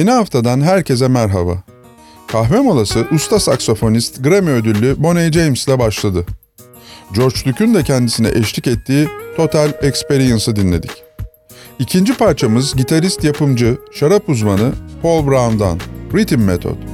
Yeni haftadan herkese merhaba. Kahve molası usta saksofonist Grammy ödüllü Bonnie James ile başladı. George Duke'un de kendisine eşlik ettiği Total Experience'ı dinledik. İkinci parçamız gitarist yapımcı, şarap uzmanı Paul Brown'dan Rhythm Method.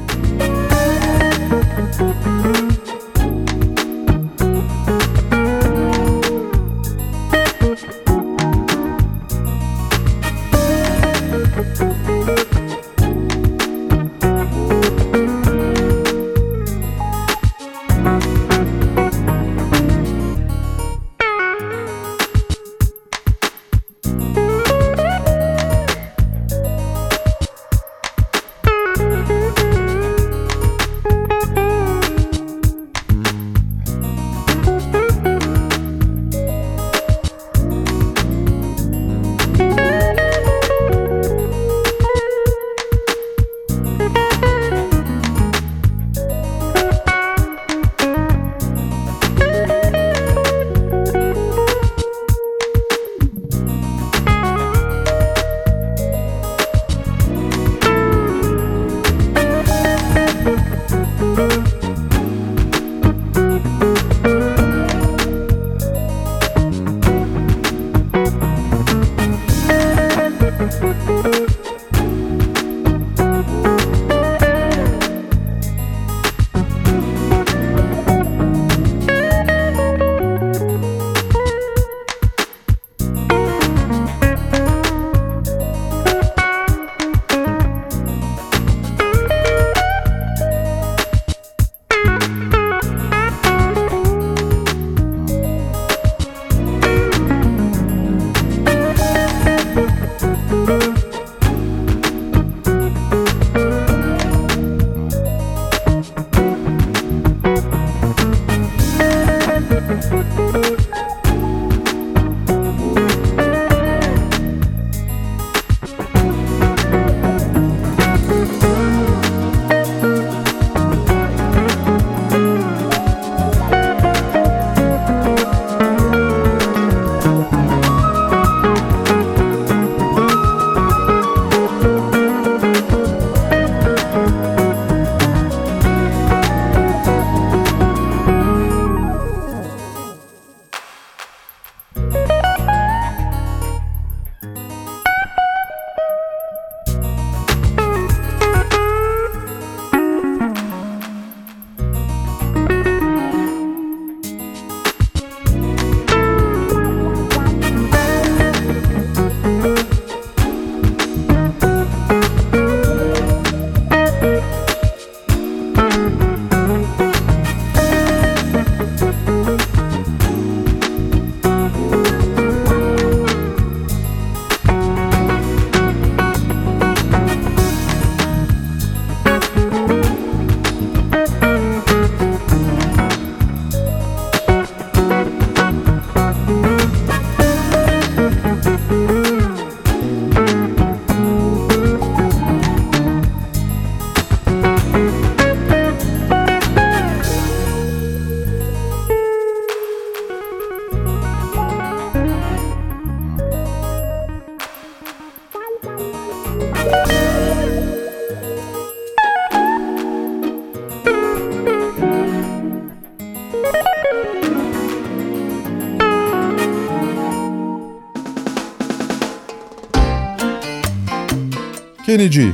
Kenny G,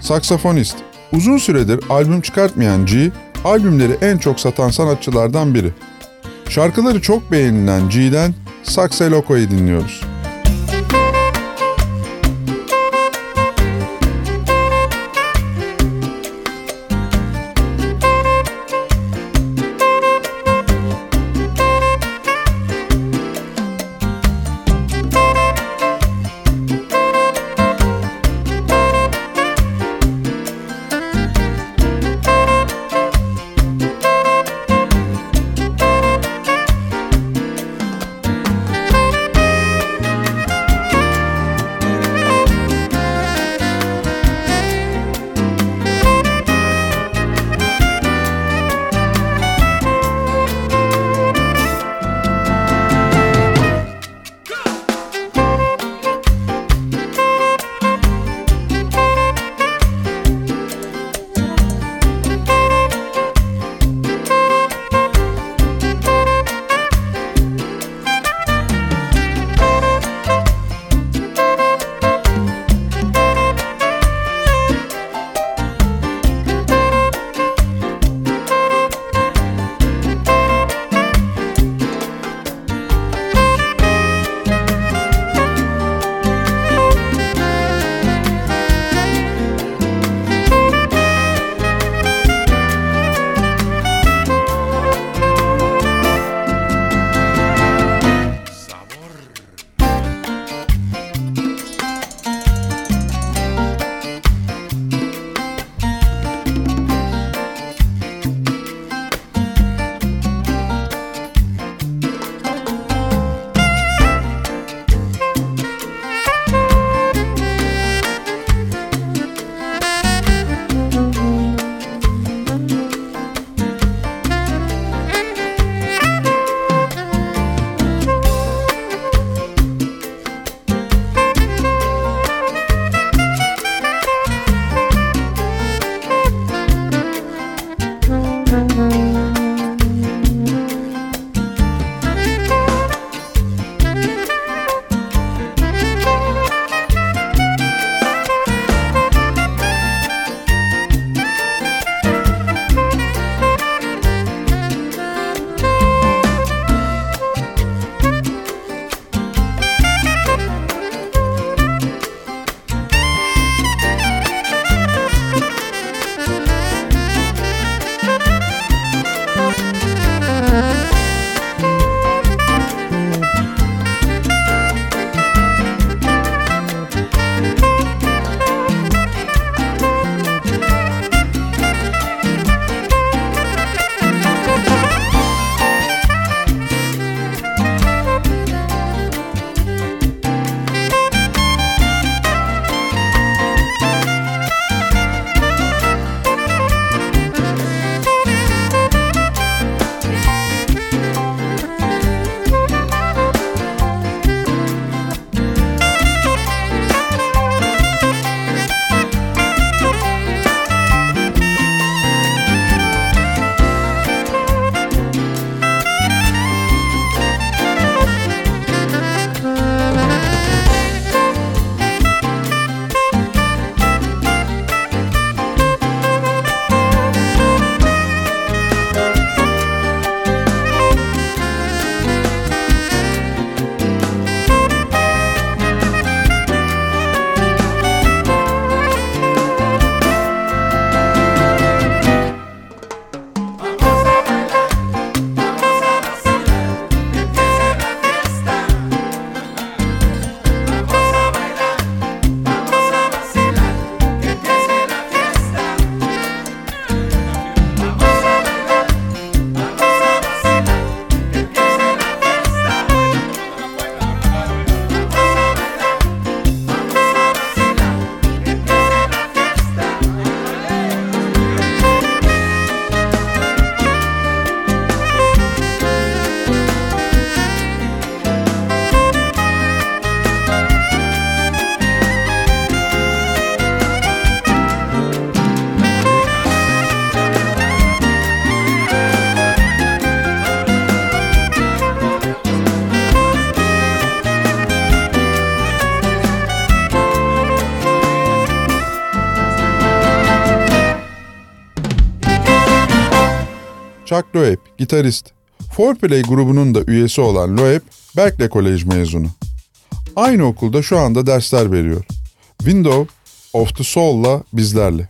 saksafonist. Uzun süredir albüm çıkartmayan G, albümleri en çok satan sanatçılardan biri. Şarkıları çok beğenilen G'den Saxe Loco'yu dinliyoruz. Gitarist. Fourplay grubunun da üyesi olan Loeb, Berkeley Kolej mezunu. Aynı okulda şu anda dersler veriyor. Window of the Soul'la bizlerle.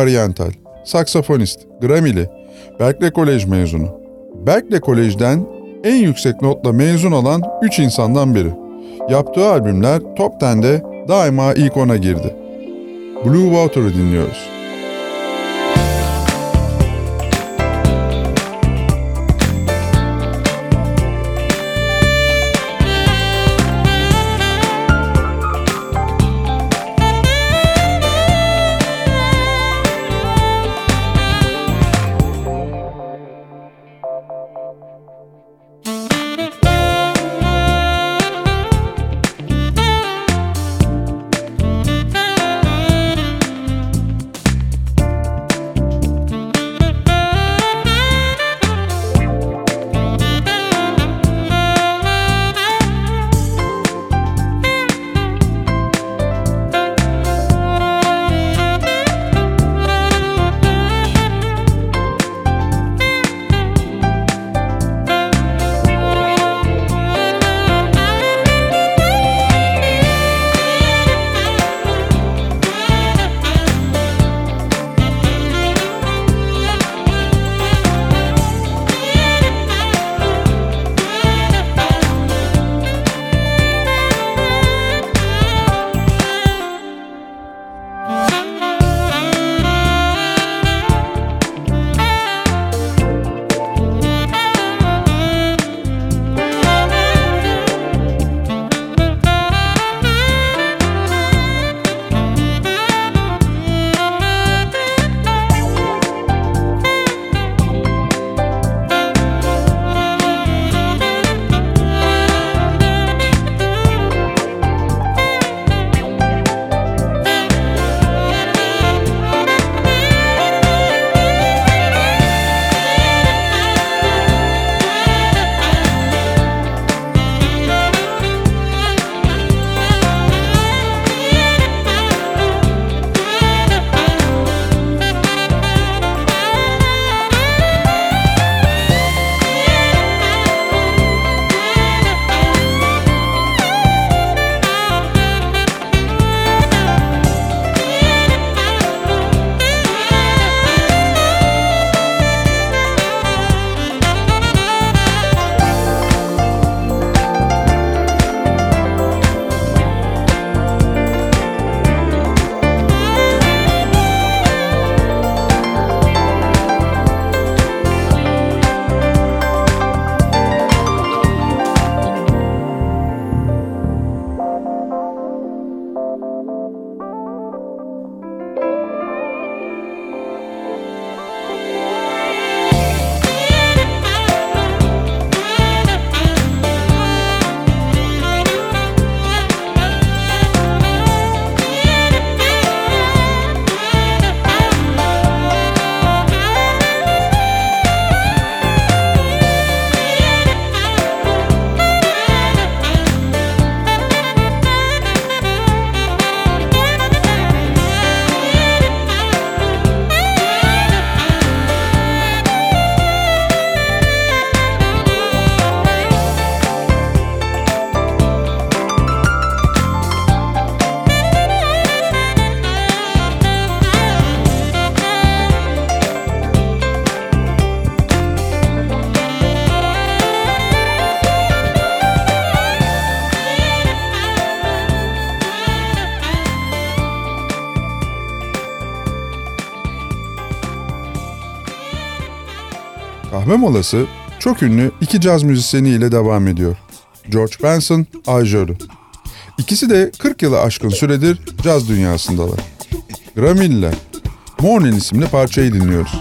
Marienthal, saksafonist, Grammy'li, Berkeley Kolej mezunu. Berkeley Kolej'den en yüksek notla mezun olan 3 insandan biri. Yaptığı albümler Top 10'de daima ilk ona girdi. Blue Water'ı dinliyoruz. Kahve molası çok ünlü iki caz müzisyeni ile devam ediyor. George Benson, Al Jarreau. İkisi de 40 yılı aşkın süredir caz dünyasındalar. Grammy'liler. Morning isimli parçayı dinliyoruz.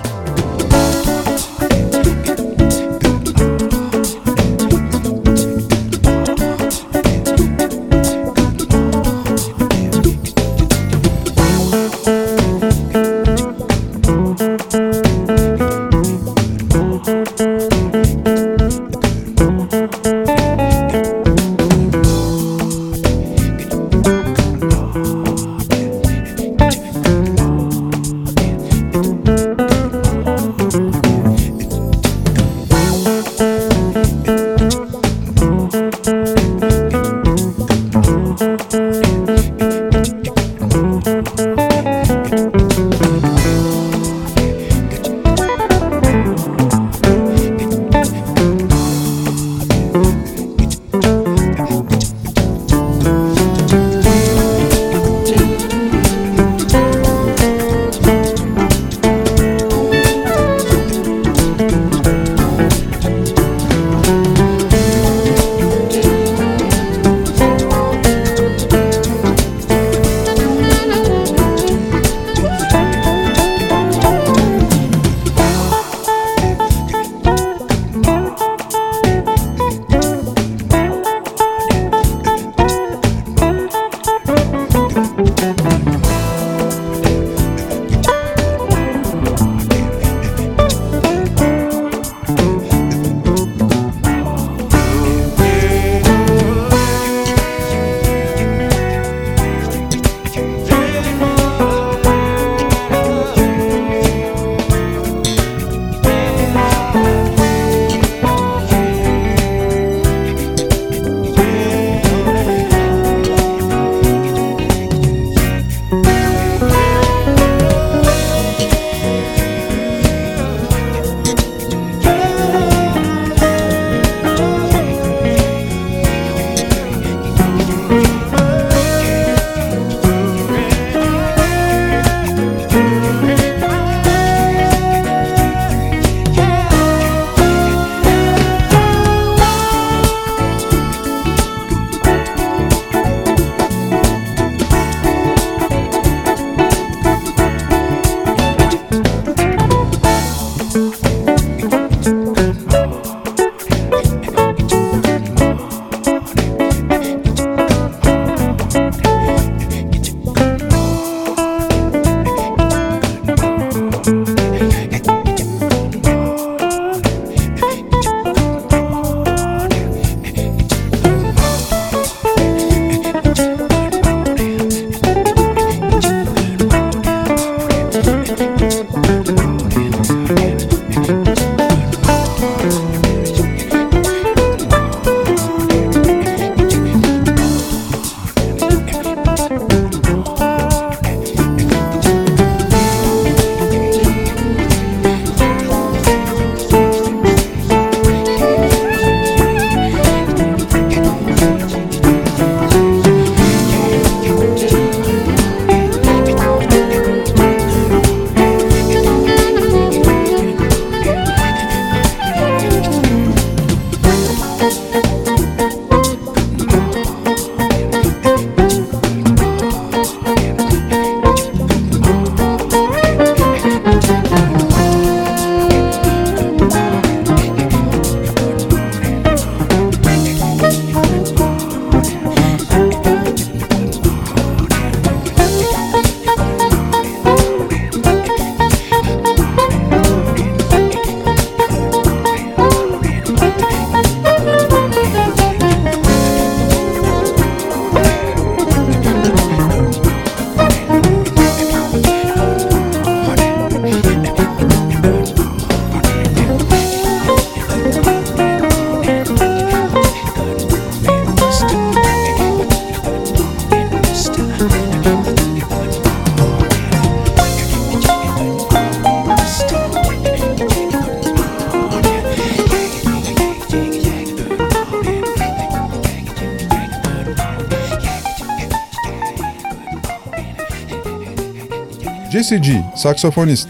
Jesse G, saksafonist.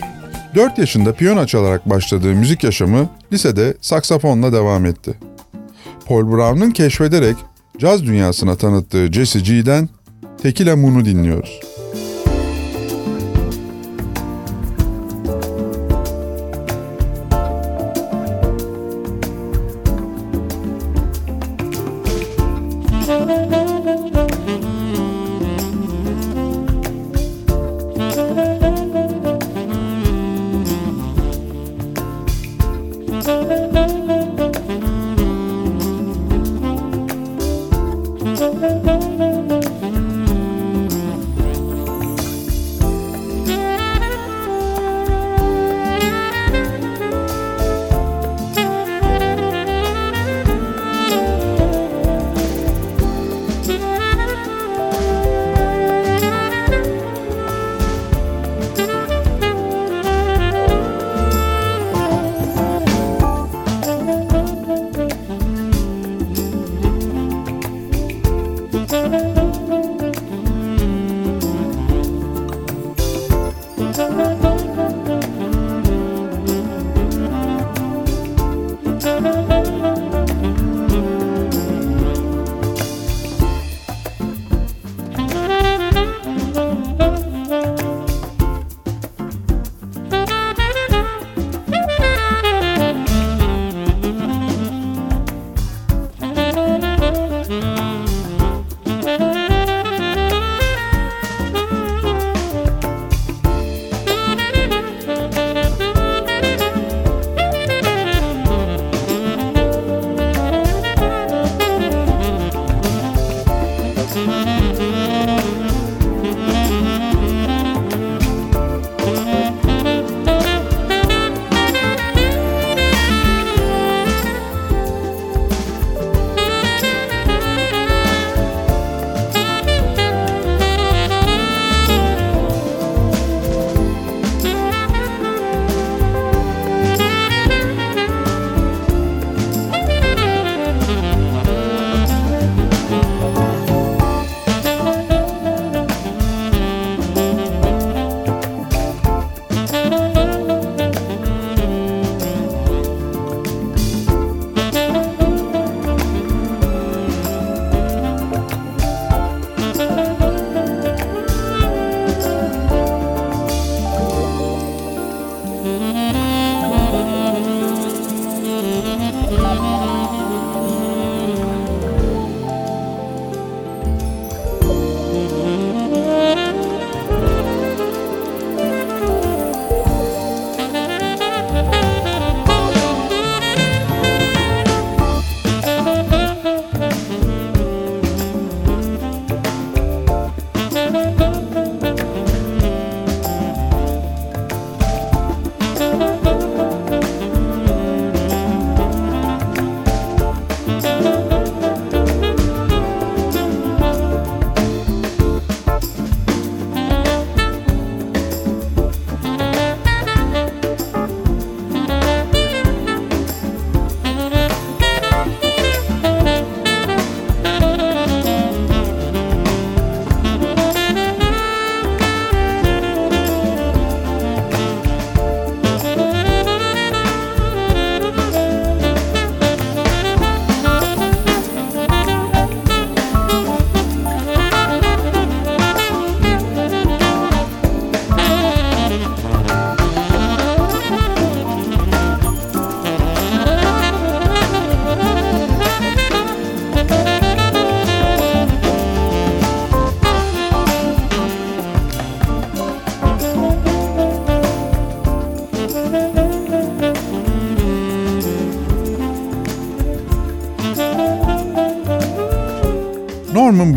4 yaşında piyano çalarak başladığı müzik yaşamı lisede saksafonla devam etti. Paul Brown'un keşfederek caz dünyasına tanıttığı Jesse G'den Tequila Moon'u dinliyoruz. Norman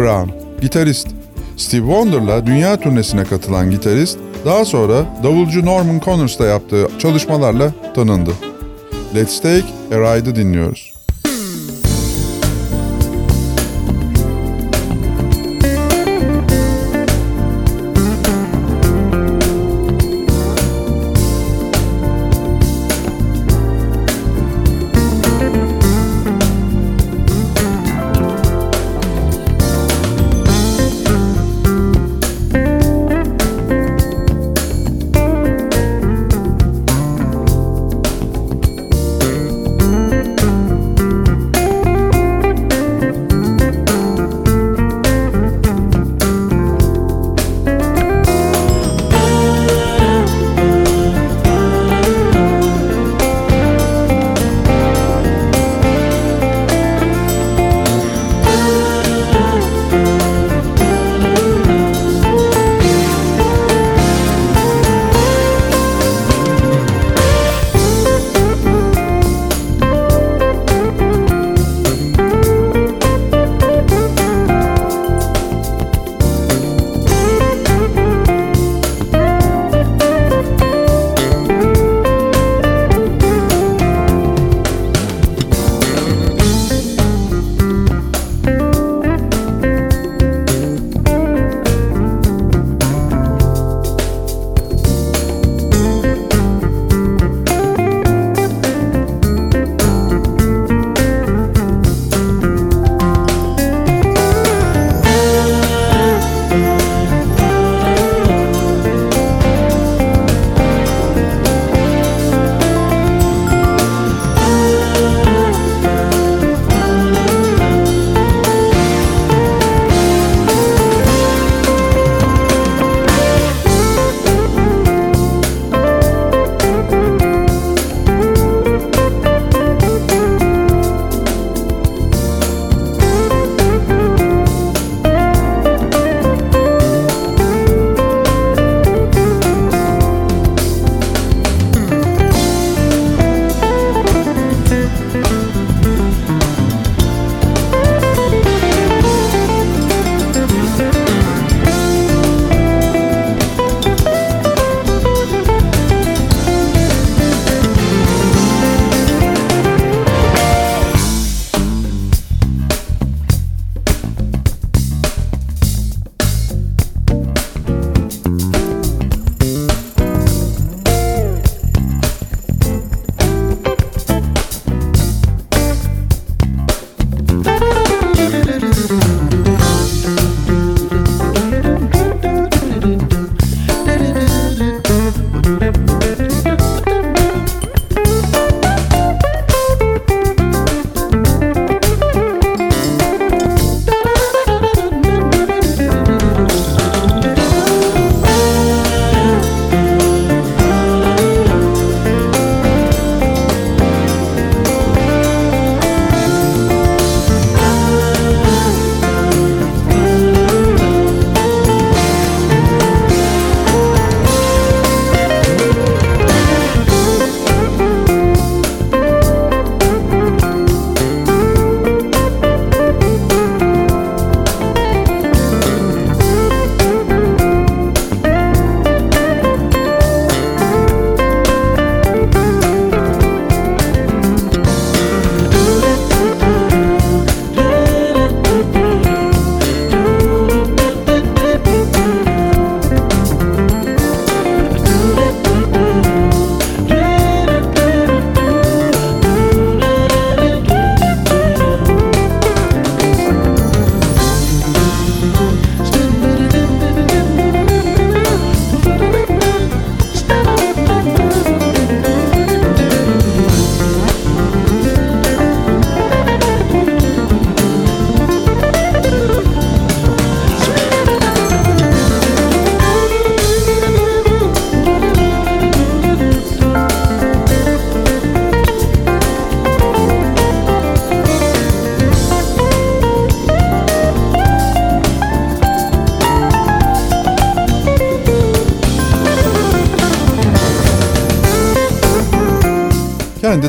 Brown, gitarist. Steve Wonder'la dünya turnesine katılan gitarist, daha sonra davulcu Norman Connors'la yaptığı çalışmalarla tanındı. Let's Take a Ride'ı dinliyoruz.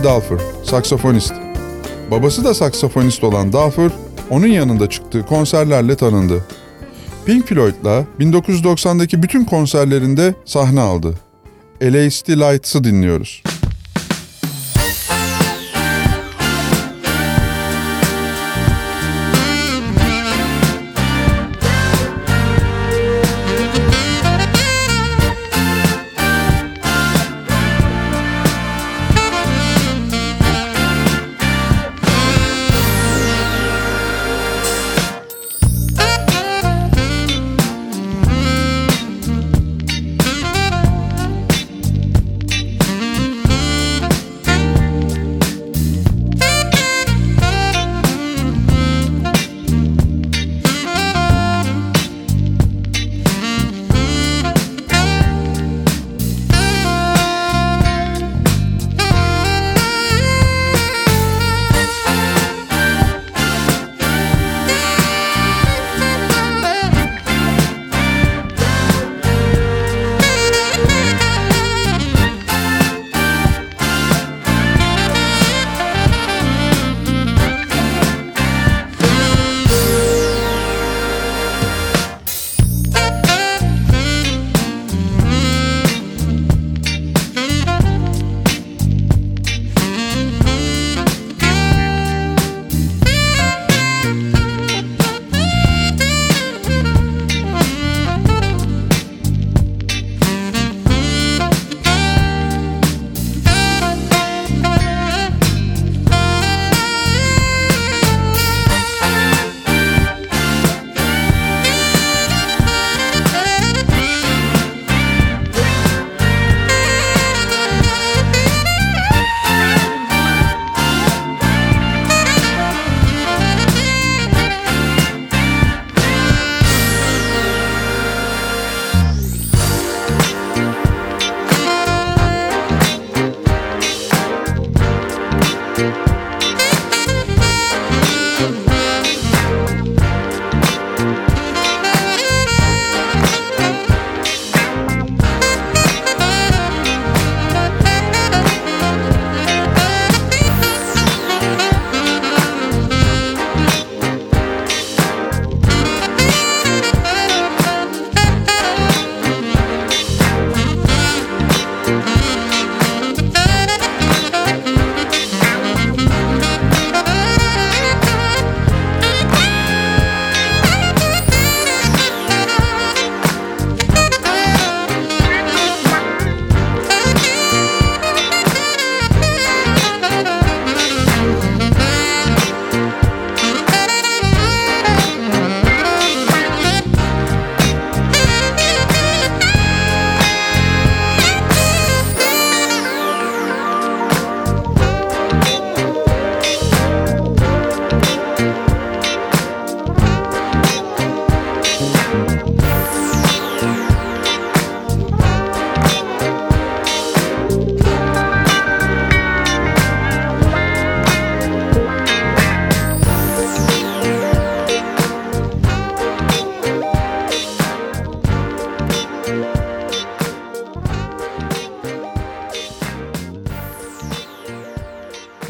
Andy Dulfer, saksafonist. Babası da saksafonist olan Dulfer, onun yanında çıktığı konserlerle tanındı. Pink Floyd'la 1990'daki bütün konserlerinde sahne aldı. LA City Lights'ı dinliyoruz.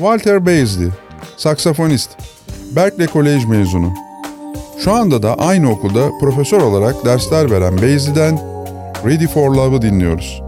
Walter Beasley, saksafonist, Berkeley Kolej mezunu. Şu anda da aynı okulda profesör olarak dersler veren Beasley'den Ready for Love'ı dinliyoruz.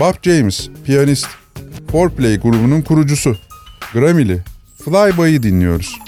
Bob James, piyanist. Foreplay grubunun kurucusu. Grammy'li. Flyboy'ı dinliyoruz.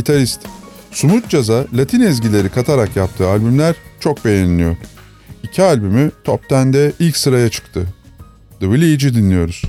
Gitarist. Sumut Caz'a Latin ezgileri katarak yaptığı albümler çok beğeniliyor. İki albümü Top 10'de ilk sıraya çıktı. The Village'i dinliyoruz.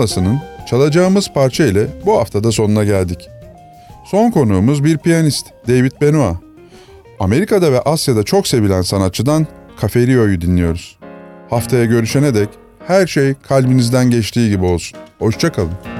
Molasının çalacağımız parça ile bu haftada sonuna geldik. Son konuğumuz bir piyanist David Benoit. Amerika'da ve Asya'da çok sevilen sanatçıdan Caferio'yu dinliyoruz. Haftaya görüşene dek her şey kalbinizden geçtiği gibi olsun. Hoşçakalın.